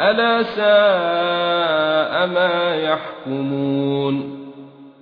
ألا ساء ما يحكمون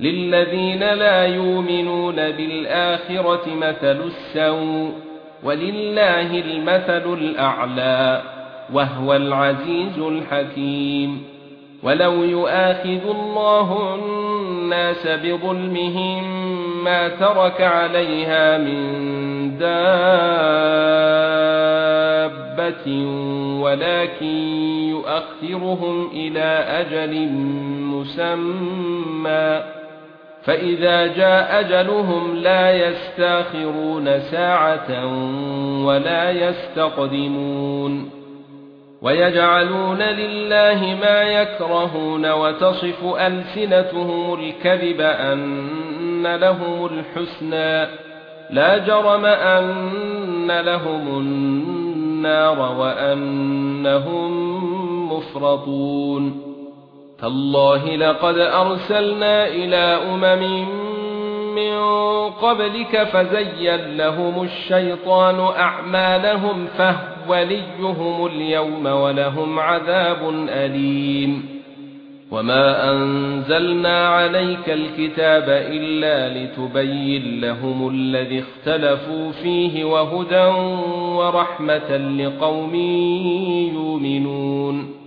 للذين لا يؤمنون بالآخرة مثل السوء ولله المثل الأعلى وهو العزيز الحكيم ولو يؤاخذ الله الناس بظلمهم ما ترك عليها من ولكن يؤخرهم إلى أجل مسمى فإذا جاء أجلهم لا يستاخرون ساعة ولا يستقدمون ويجعلون لله ما يكرهون وتصف ألسنتهم الكذب أن لهم الحسنى لا جرم أن لهم النار وأنهم مفرطون. تالله لقد أرسلنا إلى أمم من قبلك فزين لهم الشيطان أعمالهم فهو وليهم اليوم ولهم عذاب أليم. وما أنزلنا عليك الكتاب إلا لتبين لهم الذي اختلفوا فيه وهدى ورحمة لقوم يؤمنون